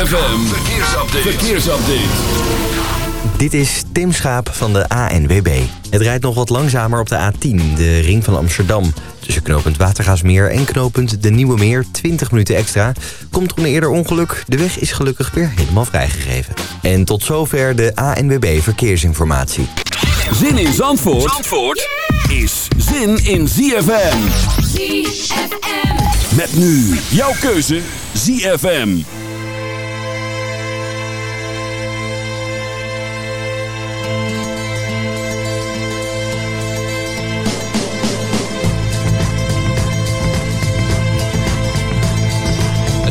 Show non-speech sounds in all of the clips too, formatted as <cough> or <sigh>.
ZFM, verkeersupdate. verkeersupdate. Dit is Tim Schaap van de ANWB. Het rijdt nog wat langzamer op de A10, de ring van Amsterdam. Tussen knooppunt Watergaasmeer en knooppunt De Nieuwe Meer 20 minuten extra. Komt er een eerder ongeluk, de weg is gelukkig weer helemaal vrijgegeven. En tot zover de ANWB Verkeersinformatie. Zin in Zandvoort, Zandvoort is zin in ZFM. ZFM. Met nu jouw keuze ZFM.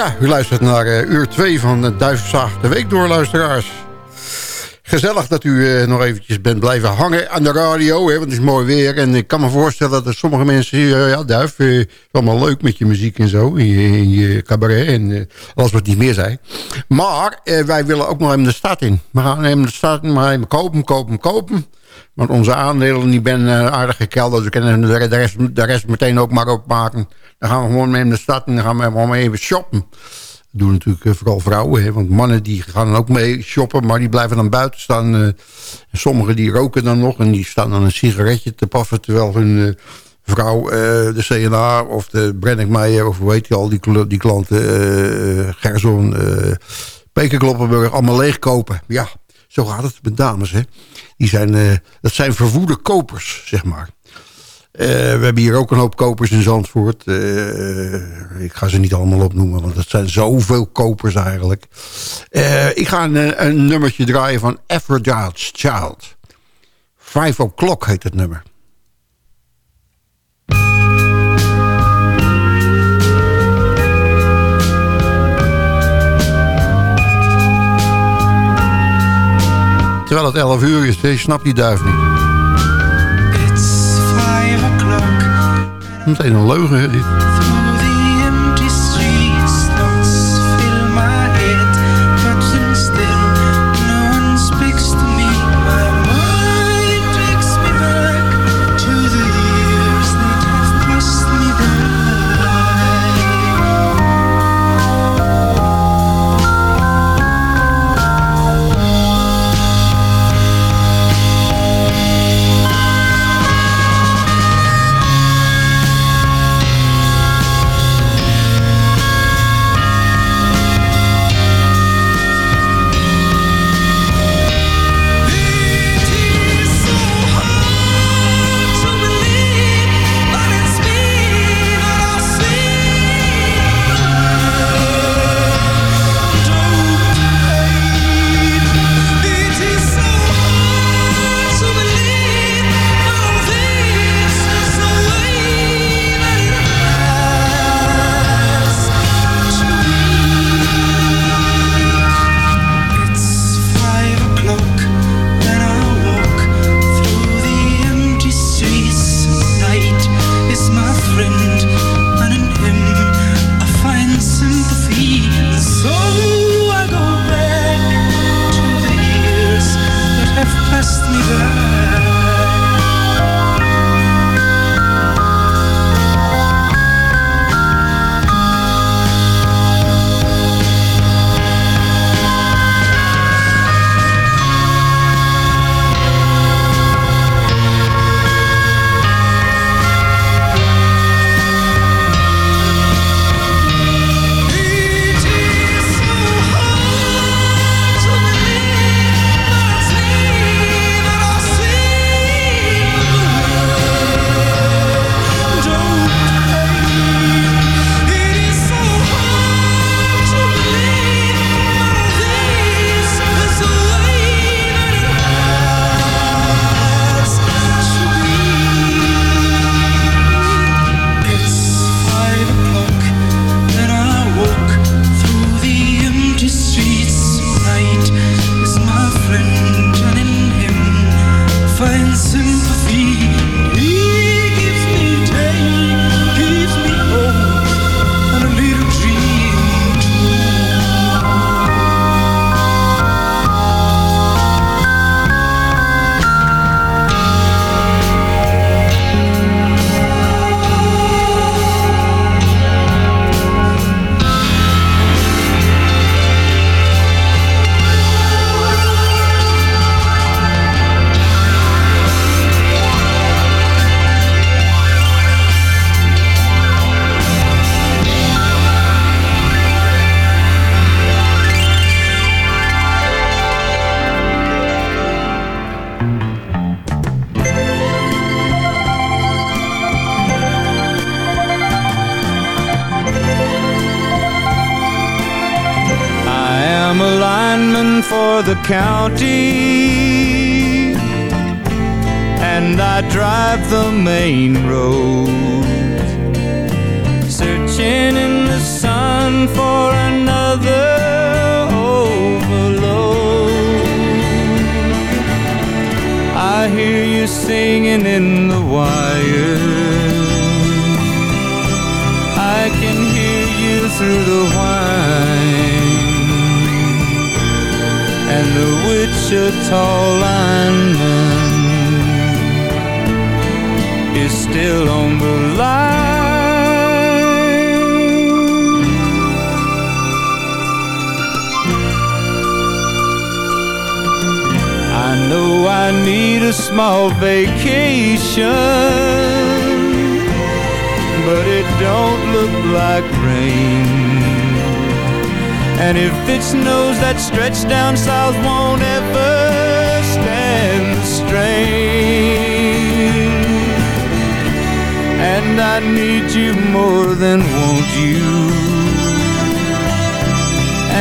U luistert naar eh, uur 2 van de Duifzaag de Week door, luisteraars. Gezellig dat u eh, nog eventjes bent blijven hangen aan de radio, hè, want het is mooi weer. En ik kan me voorstellen dat sommige mensen... eh, ja, Duif, is allemaal leuk met je muziek en zo, in je, cabaret en alles wat niet meer zei. Maar wij willen ook nog even de stad in. We gaan even de stad in, maar even kopen, kopen, kopen. Want onze aandelen die ben eh, aardig gekelderd. Dus we kunnen de rest, de rest meteen ook maar opmaken. Dan gaan we gewoon mee in de stad en dan gaan we gewoon even shoppen. Dat doen natuurlijk eh, vooral vrouwen. Hè? Want mannen die gaan dan ook mee shoppen. Maar die blijven dan buiten staan. eh. En sommigen die roken dan nog. En die staan dan een sigaretje te paffen. Terwijl hun vrouw de CNA of de Brenninkmeijer... of heet die al die, kl- die klanten... Gerson, Pekerkloppenburg allemaal leegkopen. Ja, zo gaat het met dames. Hè? Die zijn, eh, dat zijn verwoede kopers, zeg maar. Eh, we hebben hier ook een hoop kopers in Zandvoort. Eh, ik ga ze niet allemaal opnoemen, want het zijn zoveel kopers eigenlijk. Ik ga een, een nummertje draaien van Aphrodite's Child. Five O'Clock heet het nummer. Terwijl het 11 uur is, hè, snap die duif niet. It's five o'clock Meteen een leugen, hè, dit. County. And I drive the main road searching in the sun for another overload. I hear you singing in the wire. I can hear you through the whine the Wichita lineman is still on the line. I know I need a small vacation, but it don't look like rain. And if it snows, that stretch down south won't ever stand the strain. And I need you more than want you.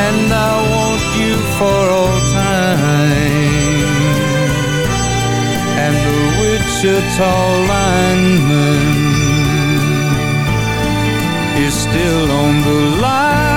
And I want you for all time. And the Wichita lineman is still on the line.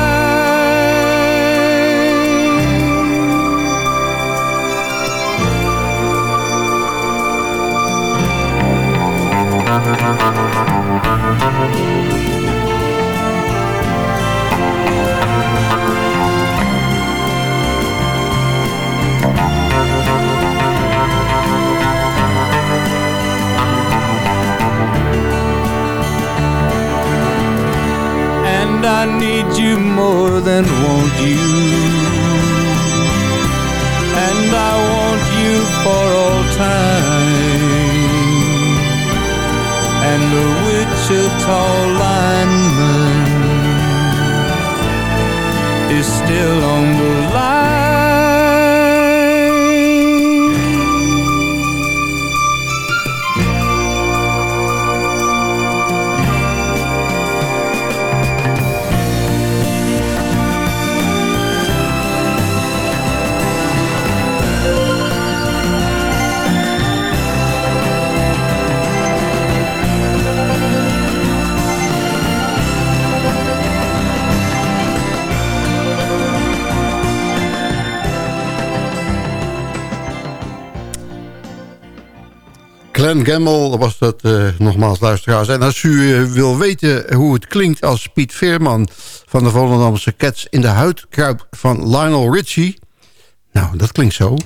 Glenn Gamble was dat eh, nogmaals luisteraars. En als u eh, wil weten hoe het klinkt als Piet Veerman... van de Volendamse Cats in de huidkruip van Lionel Richie... nou, dat klinkt zo.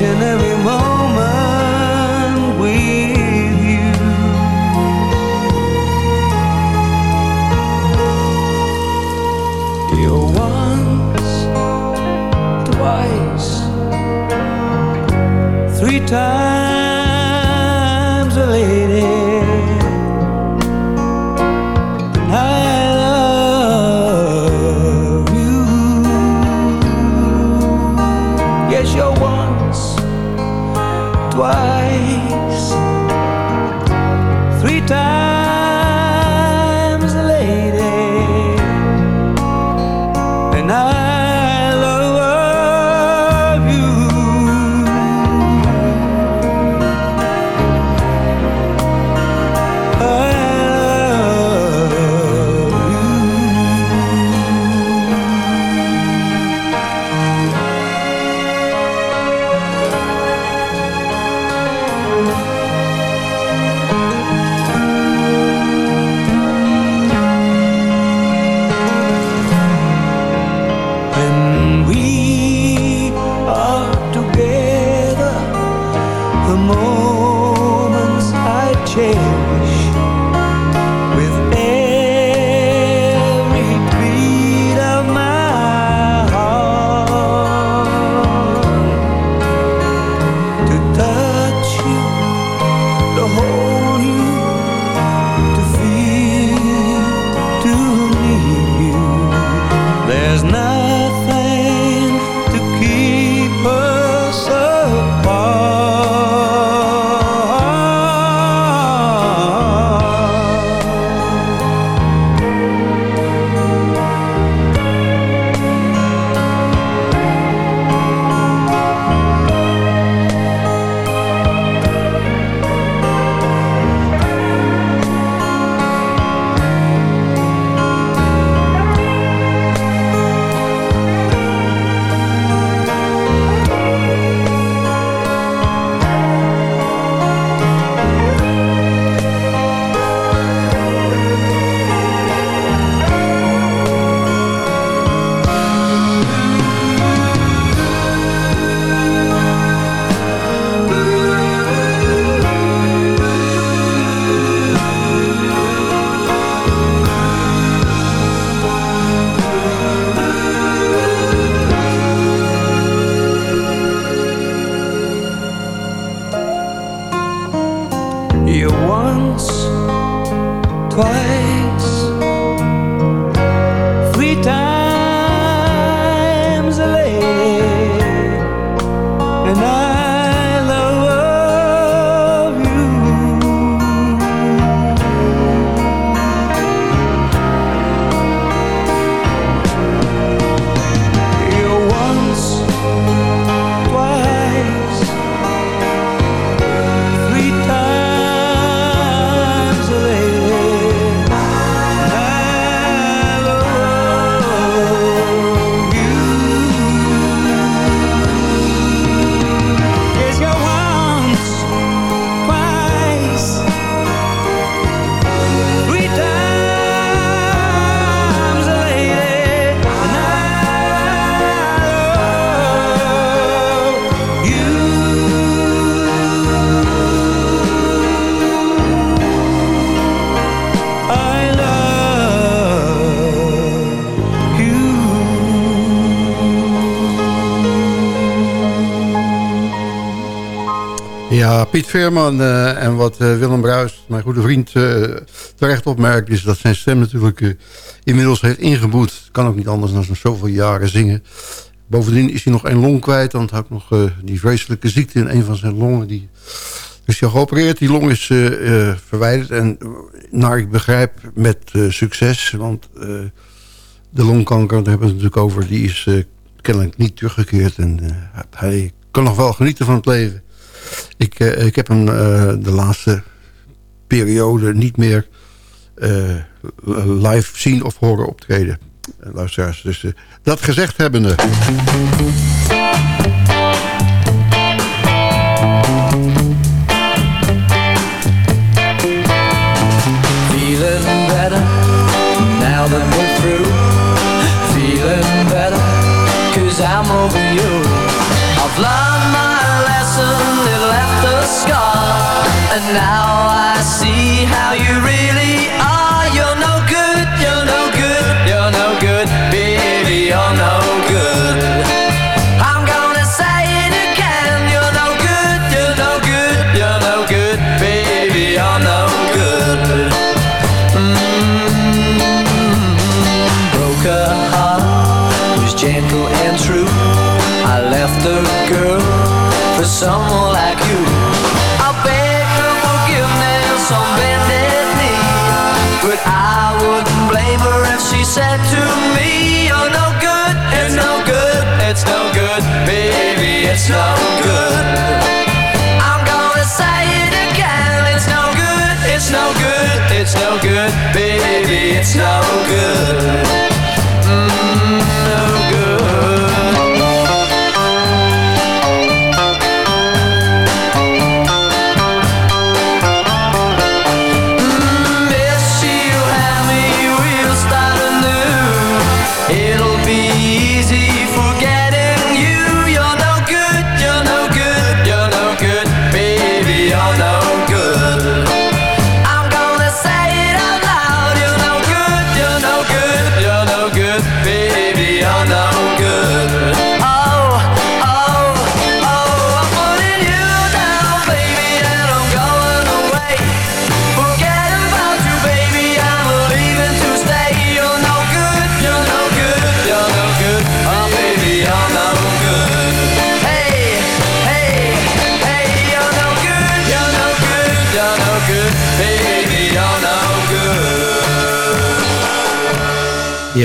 Kitchen Ja, Piet Veerman eh, en wat eh, Willem Bruis, mijn goede vriend, eh, terecht opmerkt... is dat zijn stem natuurlijk eh, inmiddels heeft ingeboet. Kan ook niet anders dan zoveel jaren zingen. Bovendien is hij nog een long kwijt, want hij had nog eh, die vreselijke ziekte in een van zijn longen. Die is hij geopereerd, die long is eh, eh, verwijderd. En eh, naar ik begrijp met eh, succes, want eh, de longkanker, daar hebben we het natuurlijk over... die is eh, kennelijk niet teruggekeerd en eh, hij kan nog wel genieten van het leven. Ik, eh, ik heb hem eh, de laatste periode niet meer eh, live zien of horen optreden. Luisteraars, dus dat gezegd hebbende... Now better, but I wouldn't blame her if she said to me, "You're no good, it's no good, it's no good, baby, it's no good." I'm gonna say it again, it's no good, it's no good, it's no good, baby, it's no good.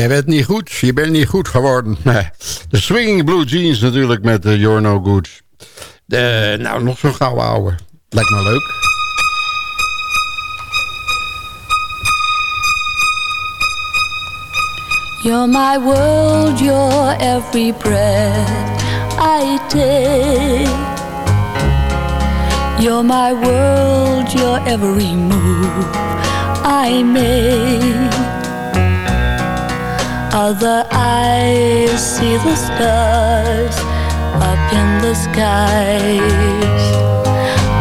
Jij bent niet goed, je bent niet goed geworden. <laughs> De Swinging Blue Jeans natuurlijk met uh, You're No Good. De, nou, nog zo'n gouden ouwe. Lijkt me leuk. You're my world, you're every breath I take. You're my world, you're every move I make. Other eyes see the stars up in the skies.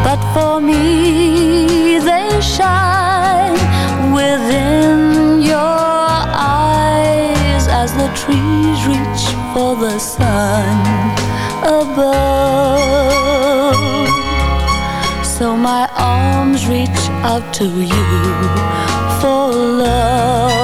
But for me, they shine within your eyes as the trees reach for the sun above. So my arms reach out to you for love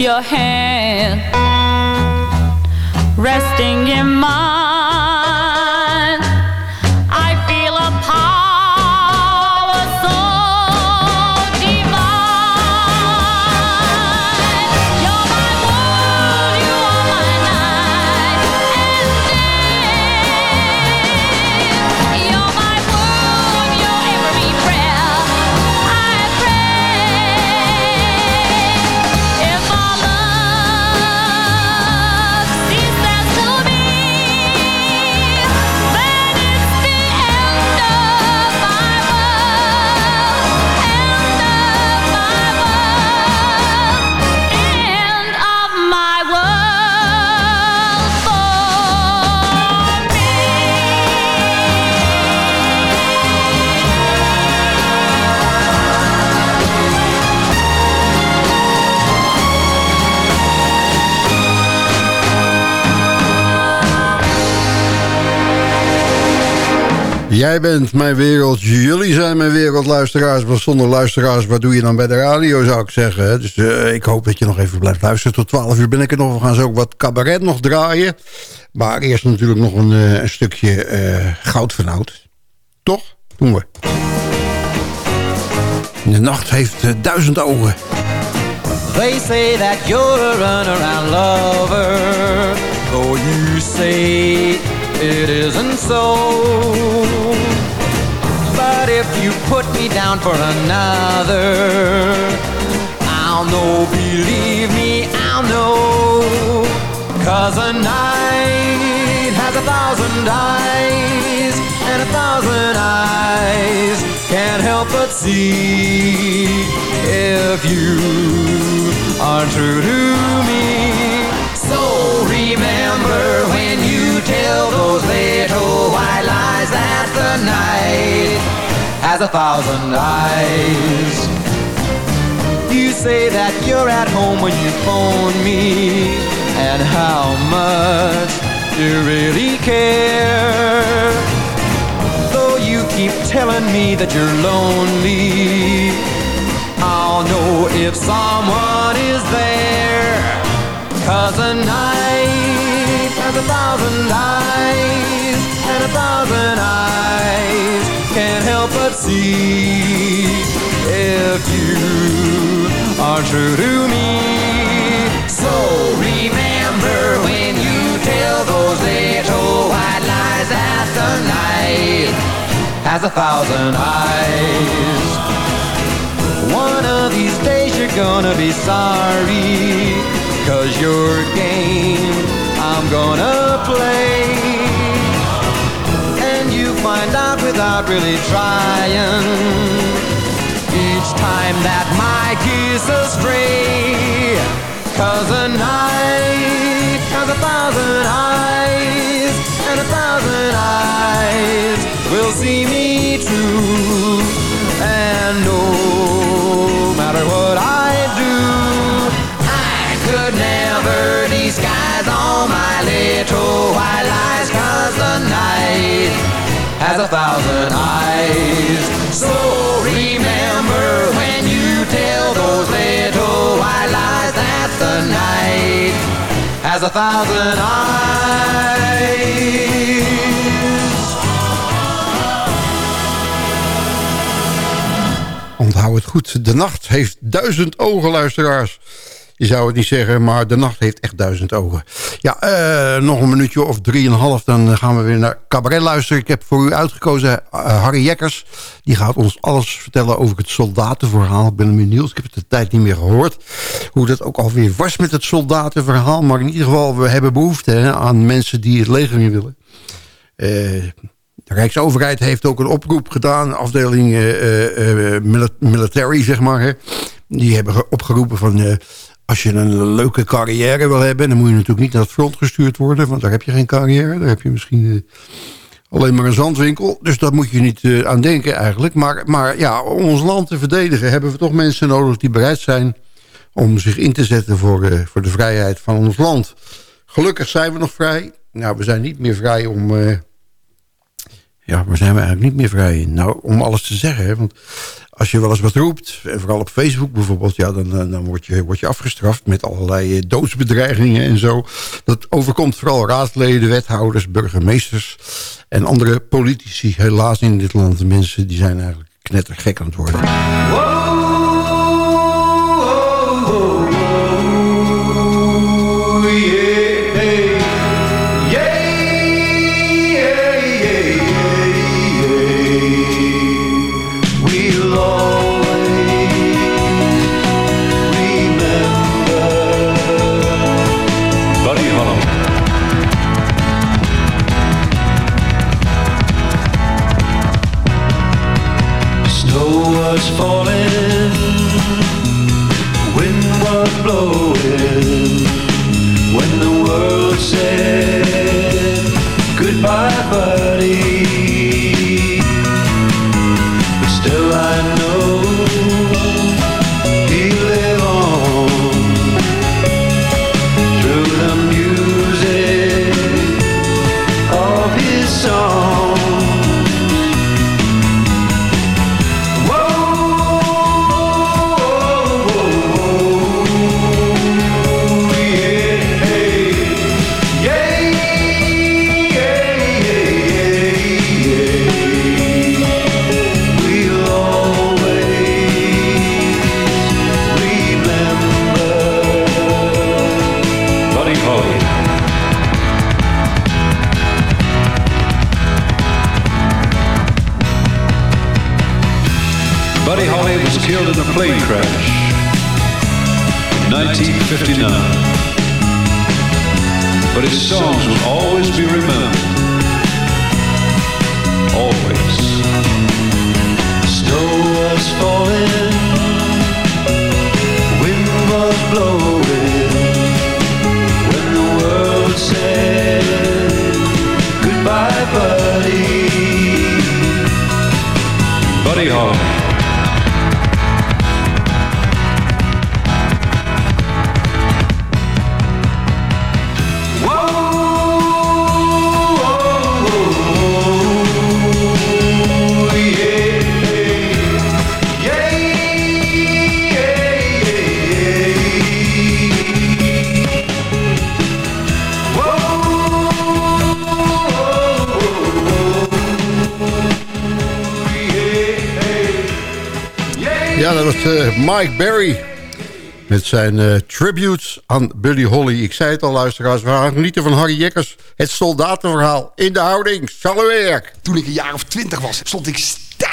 Your hand resting in mine. Jij bent mijn wereld, jullie zijn mijn wereld, luisteraars. Maar zonder luisteraars, wat doe je dan bij de radio, zou ik zeggen. Dus eh, ik hoop dat je nog even blijft luisteren. Tot 12 uur ben ik er nog. We gaan zo ook wat cabaret nog draaien. Maar eerst natuurlijk nog een, eh, een stukje eh, goud van oud. Toch? Doen we. De nacht heeft eh, duizend ogen. They say that you're a runaround lover, though you say it isn't so. But if you put me down for another, I'll know, believe me, I'll know. Cause a night has a thousand eyes, and a thousand eyes can't help but see if you are true to me. So remember tell those little white lies that the night has a thousand eyes. You say that you're at home when you phone me, and how much do you really care. Though you keep telling me that you're lonely, I'll know if someone is there. Cause a night has a thousand eyes, and a thousand eyes can't help but see if you are true to me. So remember when you tell those little white lies that the night has a thousand eyes. One of these days you're gonna be sorry Cause your game I'm gonna play. And you find out without really trying? Each time that my kiss astray Cause a night has a thousand eyes And a thousand eyes will see me true. And no matter what I do never disguise all my little white lies Cause the night has a thousand eyes So remember when you tell those little white lies That the night has a thousand eyes Onthoud het goed. De nacht heeft duizend ogen, luisteraars. Je zou het niet zeggen, maar de nacht heeft echt duizend ogen. Ja, eh, nog een minuutje of drieënhalf, dan gaan we weer naar cabaret luisteren. Ik heb voor u uitgekozen eh, Harry Jekkers. Die gaat ons alles vertellen over het soldatenverhaal. Ik ben benieuwd, ik heb het de tijd niet meer gehoord. Hoe dat ook alweer was met het soldatenverhaal. Maar in ieder geval, we hebben behoefte aan mensen die het leger willen. Eh, de Rijksoverheid heeft ook een oproep gedaan. Afdeling mili- military, zeg maar. Hè. Die hebben ge- opgeroepen van... als je een leuke carrière wil hebben... dan moet je natuurlijk niet naar het front gestuurd worden... want daar heb je geen carrière. Daar heb je misschien eh, alleen maar een zandwinkel. Dus daar moet je niet eh, aan denken eigenlijk. Maar, maar ja, om ons land te verdedigen... hebben we toch mensen nodig die bereid zijn... om zich in te zetten voor, eh, voor de vrijheid van ons land. Gelukkig zijn we nog vrij. Nou, we zijn niet meer vrij om... ja, waar zijn we eigenlijk niet meer vrij? Nou, om alles te zeggen. Hè? Want als je wel eens wat roept, en vooral op Facebook bijvoorbeeld... Ja, dan, dan dan word, je, word je afgestraft met allerlei eh, doodsbedreigingen en zo. Dat overkomt vooral raadsleden, wethouders, burgemeesters... en andere politici, helaas in dit land. Mensen die zijn eigenlijk knettergek aan het worden. Zijn eh, tributes aan Buddy Holly. Ik zei het al, luisteraars. We gaan genieten van Harry Jekkers. Het soldatenverhaal in de houding. Salueer. Toen ik een jaar of twintig was, stond ik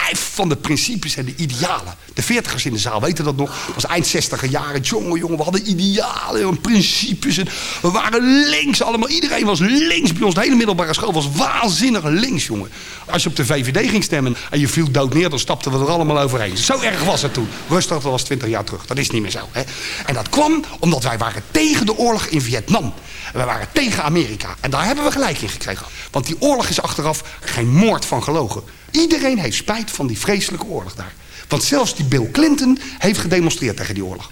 stijf van de principes en de idealen. De veertigers in de zaal weten dat nog. Was eind zestiger jaren. Jongen, jongen, we hadden idealen en principes. En we waren links allemaal. Iedereen was links bij ons. De hele middelbare school was waanzinnig links, jongen. Als je op de VVD ging stemmen en je viel dood neer... dan stapten we er allemaal overheen. Zo erg was het toen. Rustig, dat was twintig jaar terug. Dat is niet meer zo. Hè? En dat kwam omdat wij waren tegen de oorlog in Vietnam. En wij waren tegen Amerika. En daar hebben we gelijk in gekregen. Want die oorlog is achteraf geen moord van gelogen. Iedereen heeft spijt van die vreselijke oorlog daar. Want zelfs die Bill Clinton heeft gedemonstreerd tegen die oorlog.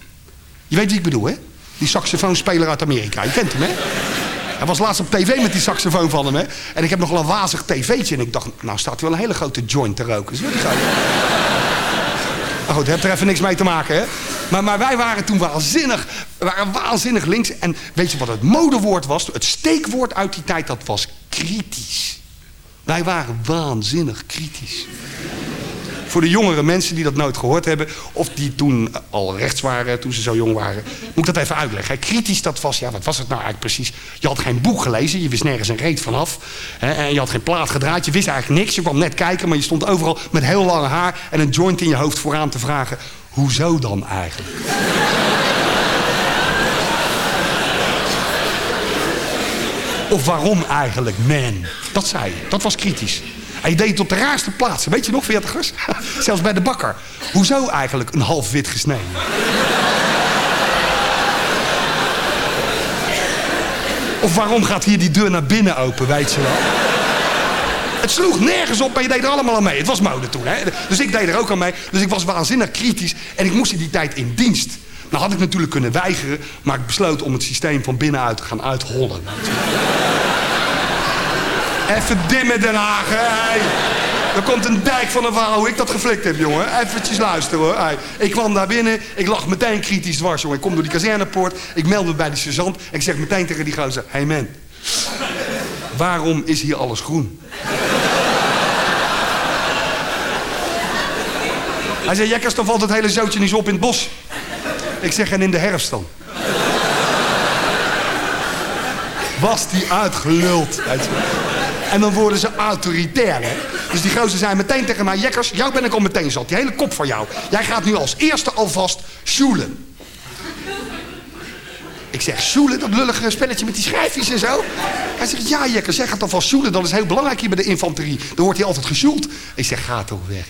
Je weet wie ik bedoel, hè? Die saxofoonspeler uit Amerika. Je kent hem, hè? Hij was laatst op tv met die saxofoon van hem, hè? En ik heb nog wel een wazig tv'tje. En ik dacht, nou staat hij wel een hele grote joint te roken. We die zo? Maar goed, heeft er even niks mee te maken, hè? Maar, maar wij waren toen waanzinnig, waren waanzinnig links. En weet je wat het modewoord was? Het steekwoord uit die tijd, dat was kritisch. Wij waren waanzinnig kritisch. Voor de jongere mensen die dat nooit gehoord hebben... of die toen al rechts waren, toen ze zo jong waren... moet ik dat even uitleggen. Kritisch, dat was, ja, wat was het nou eigenlijk precies? Je had geen boek gelezen, je wist nergens een reet vanaf. En je had geen plaat gedraaid, je wist eigenlijk niks. Je kwam net kijken, maar je stond overal met heel lang haar... en een joint in je hoofd vooraan te vragen... hoezo dan eigenlijk? Of waarom eigenlijk, man? Dat zei je. Dat was kritisch. En je deed het op de raarste plaatsen. Weet je nog, veertigers? <laughs> Zelfs bij de bakker. Hoezo eigenlijk een half wit gesneden? Of waarom gaat hier die deur naar binnen open, weet je wel? Het sloeg nergens op, maar je deed er allemaal aan mee. Het was mode toen, hè? Dus ik deed er ook aan mee. Dus ik was waanzinnig kritisch. En ik moest in die tijd in dienst. Nou had ik natuurlijk kunnen weigeren, maar ik besloot om het systeem van binnenuit te gaan uithollen. Even dimmen Den Haag, hè? Er komt een dijk van een verhaal hoe ik dat geflikt heb, jongen. Eventjes luisteren, hoor. Ik kwam daar binnen, ik lag meteen kritisch dwars, jongen. Ik kom door die kazernepoort, ik meld me bij de sergeant... en ik zeg meteen tegen die gozer... Hey man, waarom is hier alles groen? Hij zei, Jekkers, dan valt het hele zootje niet op in het bos. Ik zeg, en in de herfst dan? Was die uitgeluld. En dan worden ze autoritair, hè. Dus die gozer zei meteen tegen mij... Jekkers, jou ben ik al meteen zat. Die hele kop van jou. Jij gaat nu als eerste alvast sjoelen. Ik zeg, sjoelen, dat lullige spelletje met die schrijfjes en zo. Hij zegt, ja Jekkers, jij gaat alvast sjoelen. Dat is heel belangrijk hier bij de infanterie. Dan wordt hij altijd gesjoeld. Ik zeg, ga toch weg.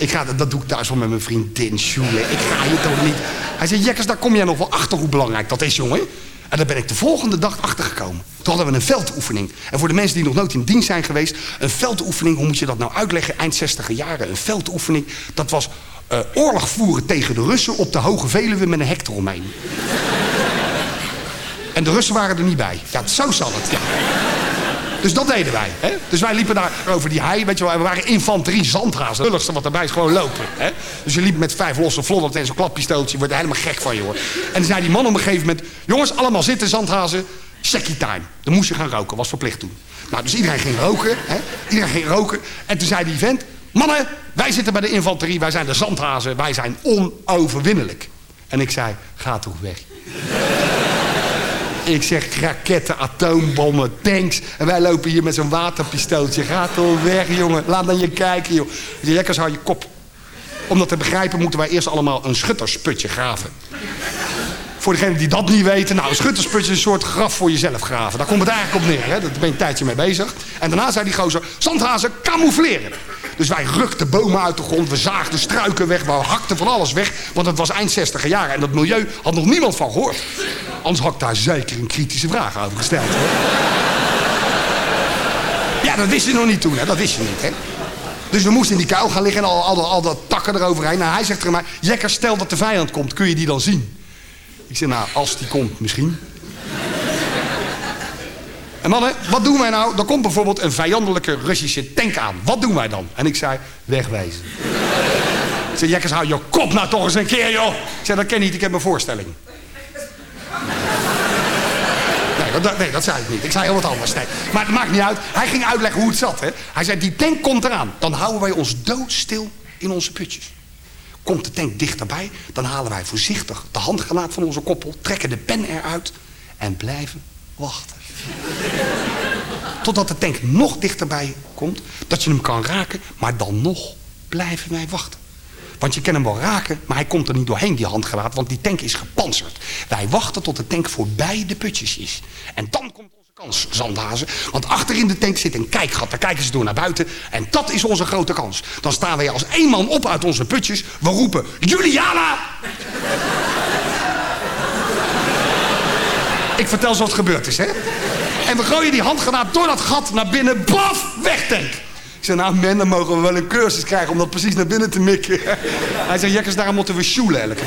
Ik ga, dat doe ik thuis wel met mijn vriendin sjoelen. Ik ga hier toch niet. Hij zei, Jekkers, daar kom jij nog wel achter hoe belangrijk dat is, jongen. En daar ben ik de volgende dag achter gekomen. Toen hadden we een veldoefening. En voor de mensen die nog nooit in dienst zijn geweest... een veldoefening, hoe moet je dat nou uitleggen? Eind 60 jaren, een veldoefening. Dat was eh, oorlog voeren tegen de Russen op de Hoge Veluwe met een hek eromheen. en de Russen waren er niet bij. Ja, zo zal het, ja. Dus dat deden wij. Hè? Dus wij liepen daar over die hei. Weet je wel, we waren infanterie zandhazen. Het lulligste wat erbij is gewoon lopen. Hè? Dus je liep met vijf losse vlodders en zo'n klappistooltje. Je wordt er helemaal gek van, joh. En dan zei die man op een gegeven moment... Jongens, allemaal zitten, zandhazen. Seckie time. Dan moest je gaan roken. Was verplicht toen. Nou, dus iedereen ging roken. Hè? Iedereen ging roken. En toen zei die vent... Mannen, wij zitten bij de infanterie. Wij zijn de zandhazen. Wij zijn onoverwinnelijk. En ik zei, ga toch weg. Ik zeg raketten, atoombommen, tanks. En wij lopen hier met zo'n waterpistooltje. Ga toch weg, jongen. Laat naar je kijken, joh. Je jekkers hou je kop. Om dat te begrijpen moeten wij eerst allemaal een schuttersputje graven. Voor degenen die dat niet weten, nou, een schuttersputje is een soort graf voor jezelf graven. Daar komt het eigenlijk op neer, hè? daar ben je een tijdje mee bezig. En daarna zei die gozer, zandhazen camoufleren. Dus wij rukten bomen uit de grond, we zaagden struiken weg, we hakten van alles weg. Want het was eind 60 jaren en dat milieu had nog niemand van gehoord. Anders had ik daar zeker een kritische vraag over gesteld. Hoor. Ja, dat wist je nog niet toen, hè? dat wist je niet. Hè? Dus we moesten in die kuil gaan liggen en al, al, al dat takken eroverheen. Nou, hij zegt tegen mij, Jekker, stel dat de vijand komt, kun je die dan zien? Ik zeg, nou, als die komt, misschien. En mannen, wat doen wij nou? Er komt bijvoorbeeld een vijandelijke Russische tank aan. Wat doen wij dan? En ik zei, wegwezen. Ik zei, Jekkers, hou je kop nou toch eens een keer, joh. Ik zei, dat ken niet, ik heb een voorstelling. Nee dat, nee, dat zei ik niet. Ik zei heel wat anders. Maar het maakt niet uit. Hij ging uitleggen hoe het zat. Hè. Hij zei, die tank komt eraan. Dan houden wij ons doodstil in onze putjes. Komt de tank dichterbij, dan halen wij voorzichtig de handgranaat van onze koppel, trekken de pen eruit en blijven wachten. Totdat de tank nog dichterbij komt, dat je hem kan raken, maar dan nog blijven wij wachten. Want je kan hem wel raken, maar hij komt er niet doorheen, die handgranaat, want die tank is gepantserd. Wij wachten tot de tank voorbij de putjes is. En dan komt onze kans, zandhazen. Want achter in de tank zit een kijkgat, daar kijken ze door naar buiten. En dat is onze grote kans. Dan staan wij als één man op uit onze putjes. We roepen, Juliana! Ik vertel zo wat gebeurd is, hè? En we gooien die handgranaat door dat gat naar binnen. Baf, weg tank! Ik zei, nou men, dan mogen we wel een cursus krijgen om dat precies naar binnen te mikken. <laughs> Hij zei, jekkers, daarom moeten we sjoelen elke.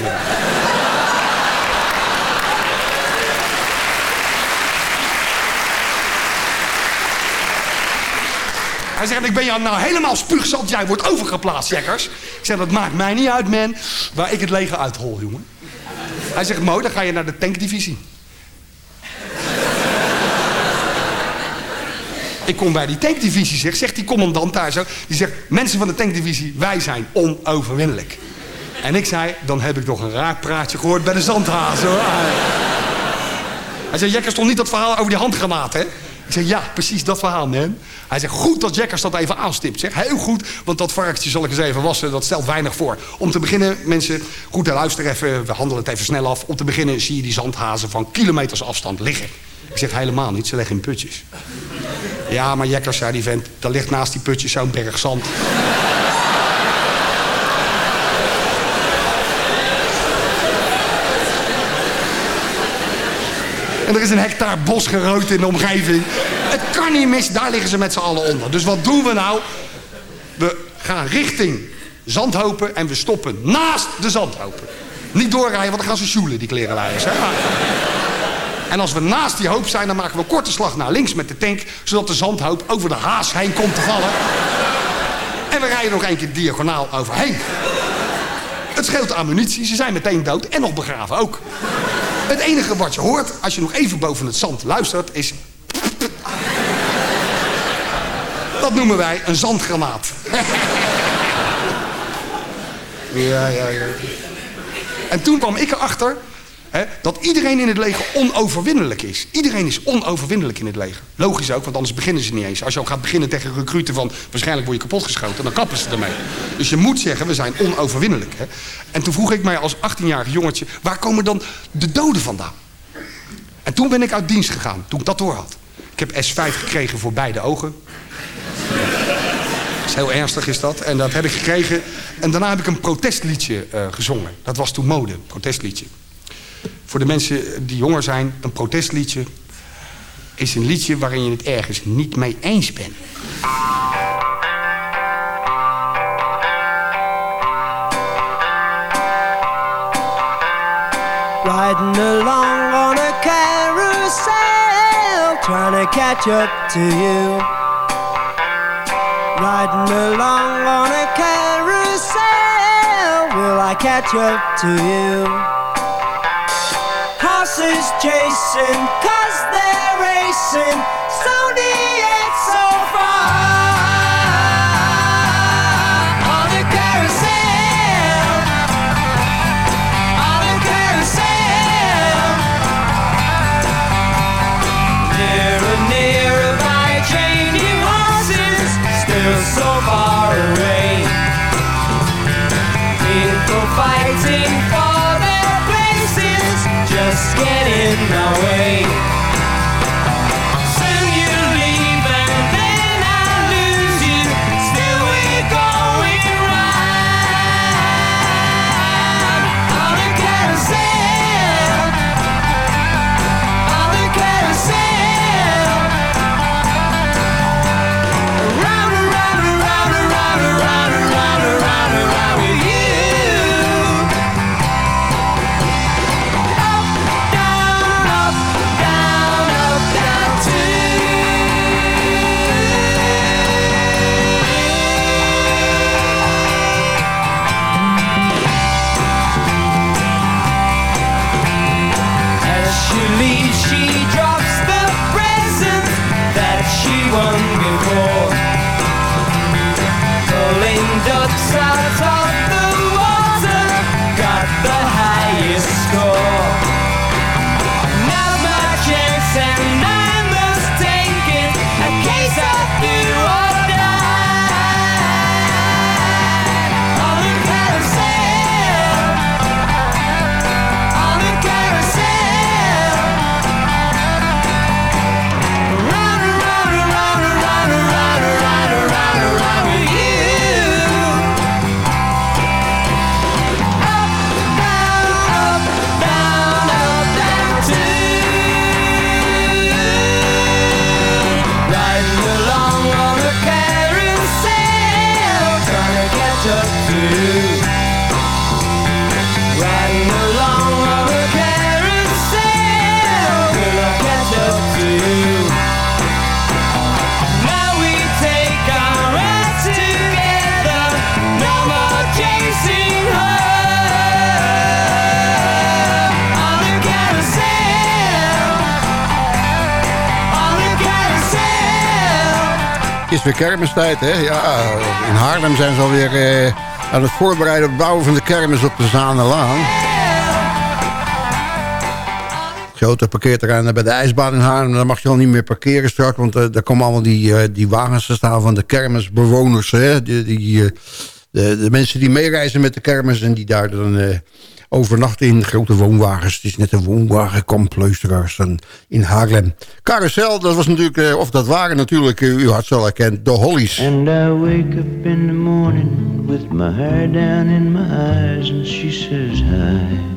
Hij zegt, ik ben jou nou helemaal spuugzat. Jij wordt overgeplaatst, jekkers. Ik zeg, dat maakt mij niet uit, man. Waar ik het leger uithol, jongen. Hij zegt, mooi, dan ga je naar de tankdivisie. Ik kom bij die tankdivisie, zeg, zegt die commandant daar zo. Die zegt, mensen van de tankdivisie, wij zijn onoverwinnelijk. En ik zei, dan heb ik toch een raar praatje gehoord bij de zandhazen. hoor. Hij zei, Jekkers stond niet dat verhaal over die handgranaat, hè? Ik zeg, ja, precies dat verhaal, man. Hij zegt, goed dat Jekkers dat even aanstipt. Zeg, heel goed, want dat varkentje zal ik eens even wassen. Dat stelt weinig voor. Om te beginnen, mensen, goed luister even. We handelen het even snel af. Om te beginnen zie je die zandhazen van kilometers afstand liggen. Ik zeg, helemaal niet, ze leggen in putjes. Ja, maar Jekkers, zei die vent, daar ligt naast die putjes zo'n berg zand. En er is een hectare bos gerooid in de omgeving. Het kan niet mis, daar liggen ze met z'n allen onder. Dus wat doen we nou? We gaan richting zandhopen en we stoppen naast de zandhopen. Niet doorrijden, want dan gaan ze sjoelen, die klerenleiders. Hè? En als we naast die hoop zijn, dan maken we een korte slag naar links met de tank... zodat de zandhoop over de haas heen komt te vallen. En we rijden nog één keer diagonaal overheen. Het scheelt ammunitie, ze zijn meteen dood en nog begraven ook. Het enige wat je hoort, als je nog even boven het zand luistert, is... Dat noemen wij een zandgranaat. ja, ja, ja. En toen kwam ik erachter hè, dat iedereen in het leger onoverwinnelijk is. Iedereen is onoverwinnelijk in het leger. Logisch ook, want anders beginnen ze niet eens. Als je ook gaat beginnen tegen recruten van... waarschijnlijk word je kapotgeschoten, dan kappen ze ermee. Dus je moet zeggen, we zijn onoverwinnelijk. Hè. En toen vroeg ik mij als 18-jarig jongetje... waar komen dan de doden vandaan? En toen ben ik uit dienst gegaan, toen ik dat door had. Ik heb S5 gekregen voor beide ogen. Dat is heel ernstig is dat. En dat heb ik gekregen. En daarna heb ik een protestliedje eh, gezongen. Dat was toen mode, protestliedje. Voor de mensen die jonger zijn, een protestliedje is een liedje waarin je het ergens niet mee eens bent. Riding along on a carousel, trying to catch up to you. Riding along on a carousel, will I catch up to you? Horses chasing, cause they're racing, my way. Kermistijd, hè? Ja, in Haarlem zijn ze alweer eh, aan het voorbereiden op het bouwen van de kermis op de Zanelaan. Grote parkeerterrein bij de ijsbaan in Haarlem. Daar mag je al niet meer parkeren straks. Want eh, daar komen allemaal die, eh, die wagens te staan van de kermisbewoners. Hè? Die, die, eh, de, de mensen die meereizen met de kermis. En die daar dan overnachten in grote woonwagens. Het is net een woonwagenkamp, dan in Haarlem. Carousel, dat was natuurlijk... eh, of dat waren natuurlijk, eh, u had het wel herkend, de Hollies. And I wake up in the morning with my hair down in my eyes, and she says hi.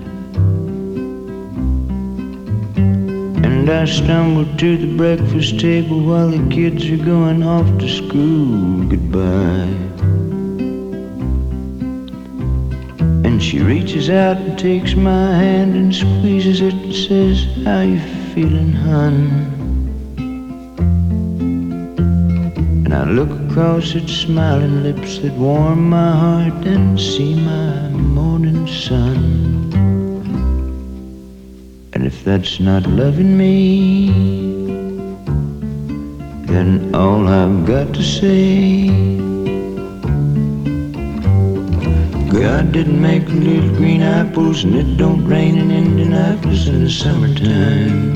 And I stumble to the breakfast table while the kids are going off to school. Goodbye. And she reaches out and takes my hand and squeezes it and says, How you feeling, hun? And I look across at smiling lips that warm my heart and see my morning sun. And if that's not loving me, then all I've got to say. God didn't make little green apples, and it don't rain in Indianapolis in the summertime.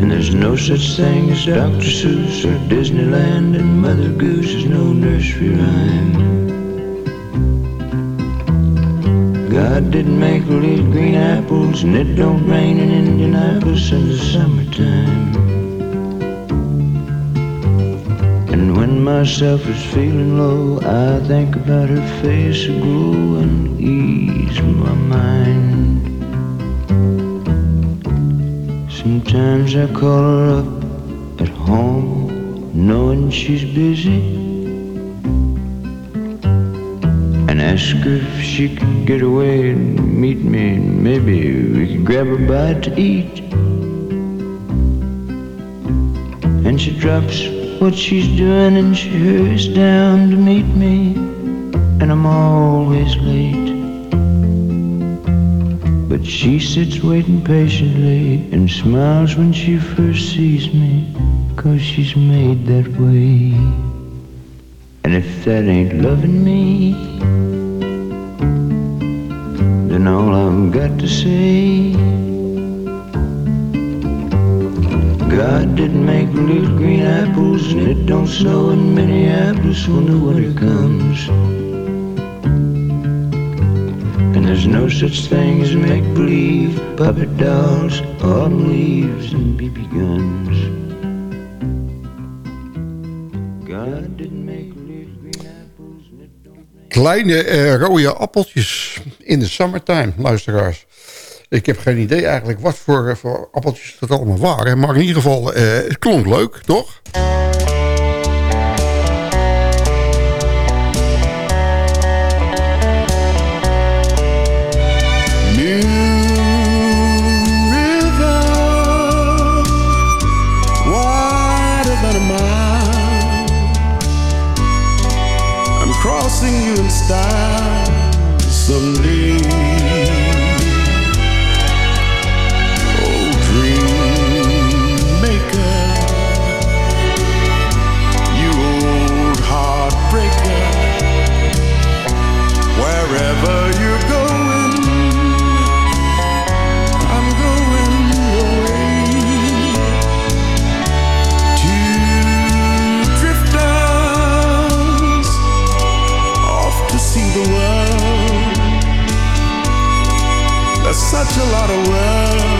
And there's no such thing as Dr. Seuss or Disneyland, and Mother Goose is no nursery rhyme. God didn't make little green apples, and it don't rain in Indianapolis in the summertime. And when myself is feeling low, I think about her face aglow and ease my mind. Sometimes I call her up at home, knowing she's busy. And ask her if she could get away and meet me. and Maybe we could grab a bite to eat. And she drops what she's doing and she hurries down to meet me. And I'm always late. But she sits waiting patiently and smiles when she first sees me. Cause she's made that way. And if that ain't loving me, then all I've got to say. God didn't make little green apples, and it don't snow in Minneapolis when the winter comes. And there's no such thing as make believe, puppet dogs, autumn leaves, and BB guns. Kleine eh, rode appeltjes in de summertime, luisteraars. Ik heb geen idee eigenlijk wat voor, voor appeltjes dat allemaal waren. Maar in ieder geval, eh, het klonk leuk, toch? Such a lot of world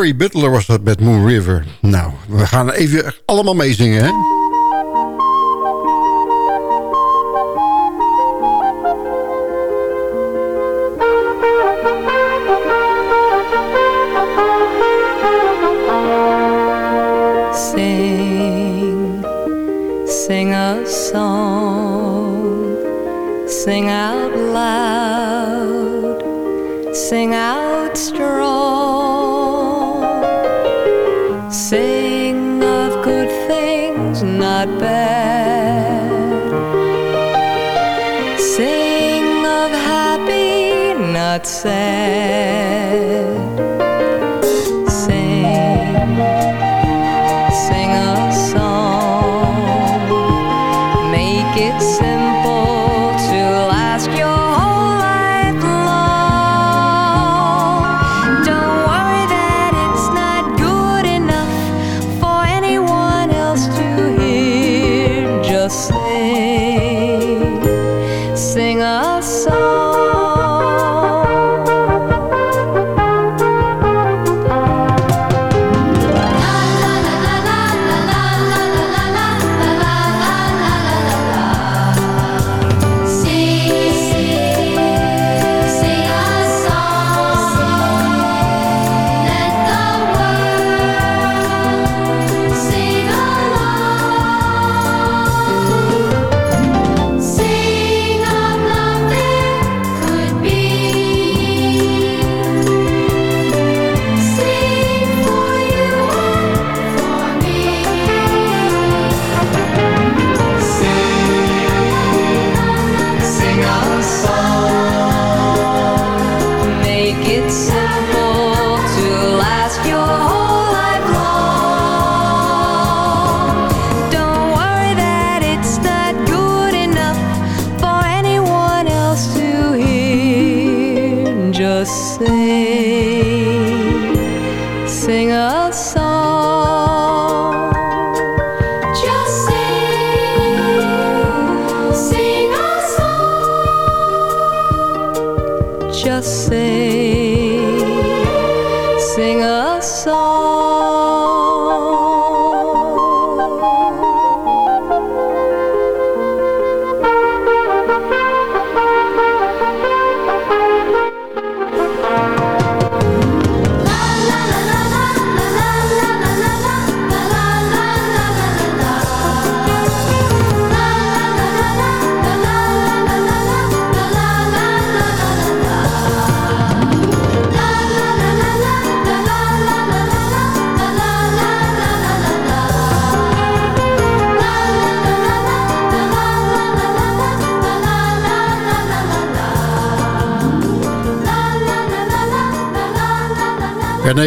Jerry Butler was dat met Moon River. Nou, we gaan even allemaal meezingen, hè?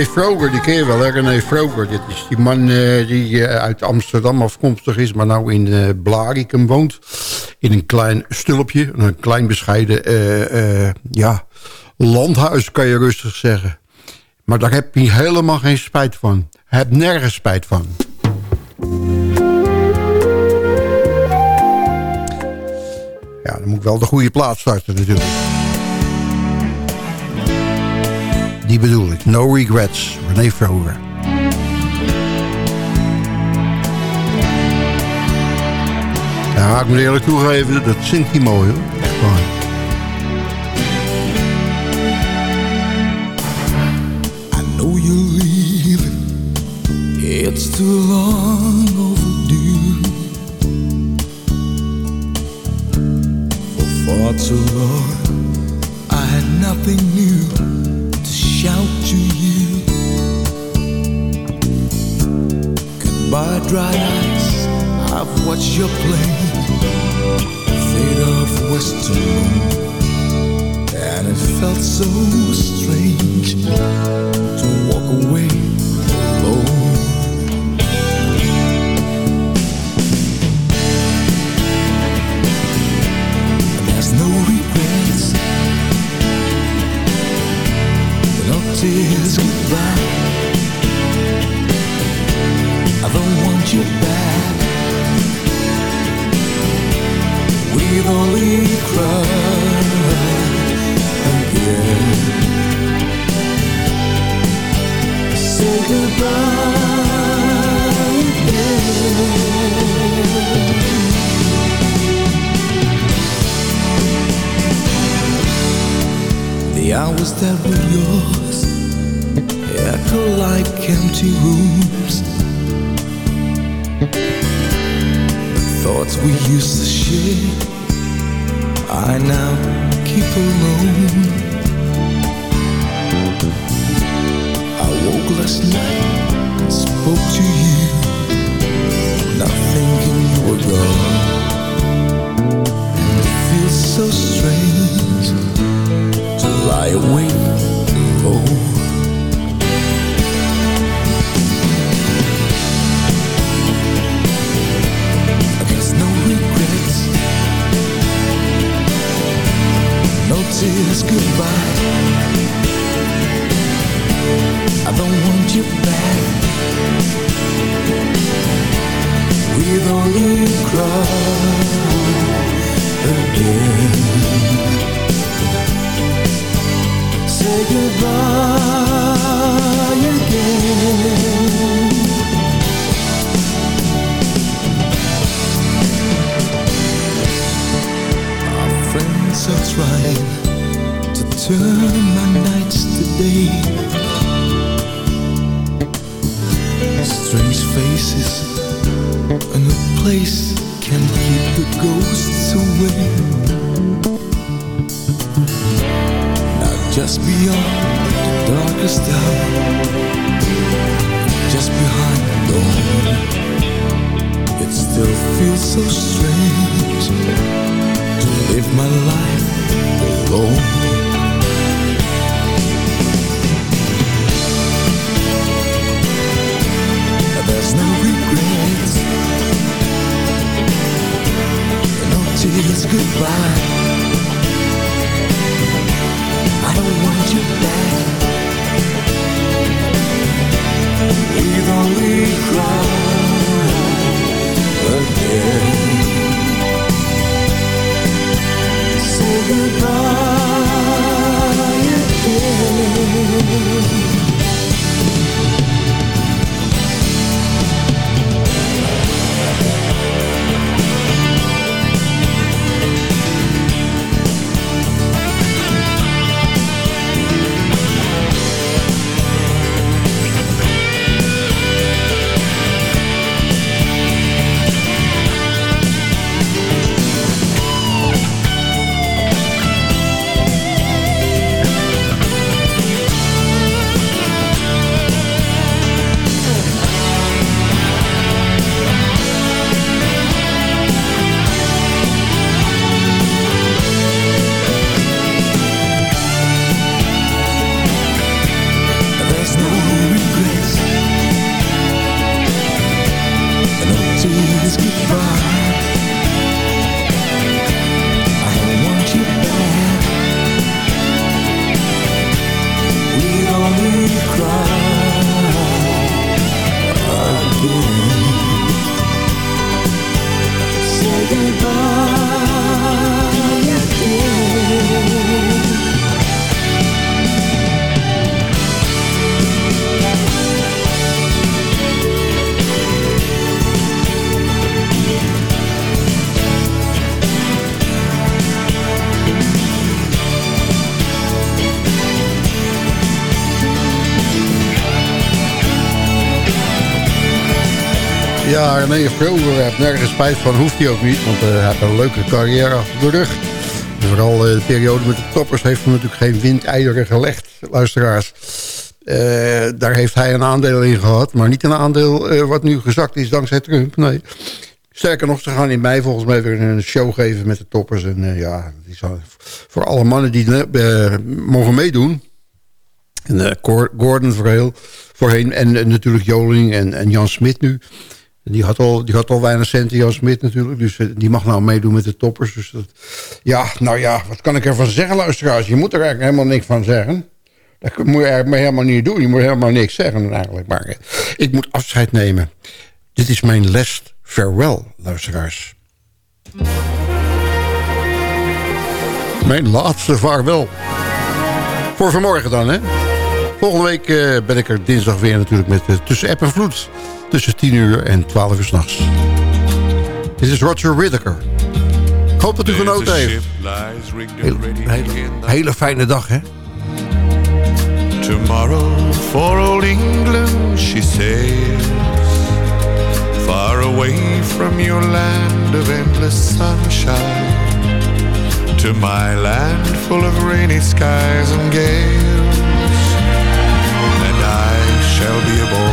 Froger, die ken je wel, hè? René Froger. Dit is die man eh, die eh, uit Amsterdam afkomstig is... maar nou in uh, Blarikum woont. In een klein stulpje, een klein bescheiden ja, landhuis, kan je rustig zeggen. Maar daar heb hij helemaal geen spijt van. Heeft nergens spijt van. Ja, dan moet ik wel de goede plaats starten natuurlijk. Die bedoel ik. No Regrets. René Froger. Ja, ik moet eerlijk toegeven, dat zingt hij mooi hoor. Echt waar. know you're leaving. It's too long overdue. For far too long, I had nothing new shout to you. Goodbye, dry eyes. I've watched your play fade off western moon. And it felt so strange to walk away that were yours echo like empty rooms. Thoughts we used to share, I now keep alone. I woke last night and spoke to you, not thinking you were gone. And it feels so strange lie awake Nergens spijt van, hoeft hij ook niet. Want eh, hij heeft een leuke carrière achter de rug. En vooral eh, de periode met de toppers heeft hem natuurlijk geen windeieren gelegd, luisteraars. Eh, daar heeft hij een aandeel in gehad. Maar niet een aandeel wat nu gezakt is dankzij Trump, nee. Sterker nog, ze gaan in mei volgens mij weer een show geven met de toppers. En ja, die voor alle mannen die mogen meedoen... En Gordon voorheen, en natuurlijk Joling en, en Jan Smit nu. Die had, al, die had al weinig centen, Jan Smit natuurlijk. Dus eh, die mag nou meedoen met de toppers. Dus ja, nou ja, wat kan ik ervan zeggen, luisteraars? Je moet er eigenlijk helemaal niks van zeggen. Dat moet je eigenlijk helemaal niet doen. Je moet helemaal niks zeggen eigenlijk. Maar eh, ik moet afscheid nemen. Dit is mijn last farewell, luisteraars. Mijn laatste vaarwel. Voor vanmorgen dan, hè? Volgende week eh, ben ik er dinsdag weer natuurlijk met Tussen App en Vloed. Tussen 10 uur en 12 uur s'nachts. Dit is Roger Whittaker. Ik hoop dat u genoten heeft. Heel, hele, hele fijne dag, hè? Tomorrow for old England she sails Far away from your land of endless sunshine To my land full of rainy skies and gales And I shall be aboard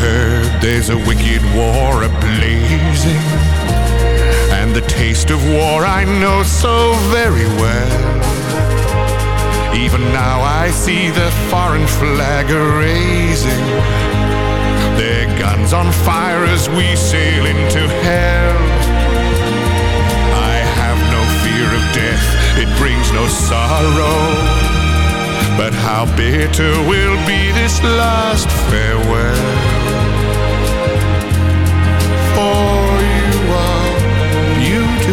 heard there's a wicked war ablazing, and the taste of war I know so very well. Even now I see the foreign flag a-raising their guns on fire as we sail into hell. I have no fear of death, it brings no sorrow. But how bitter will be this last farewell.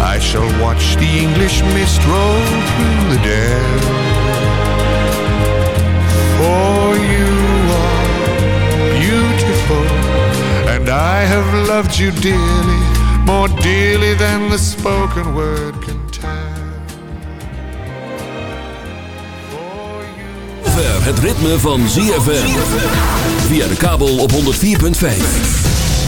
I shall watch the English mist roll through the dell. For you are beautiful, and I have loved you dearly, more dearly than the spoken word can Zover het ritme van ZFM. Via de kabel op 104.5.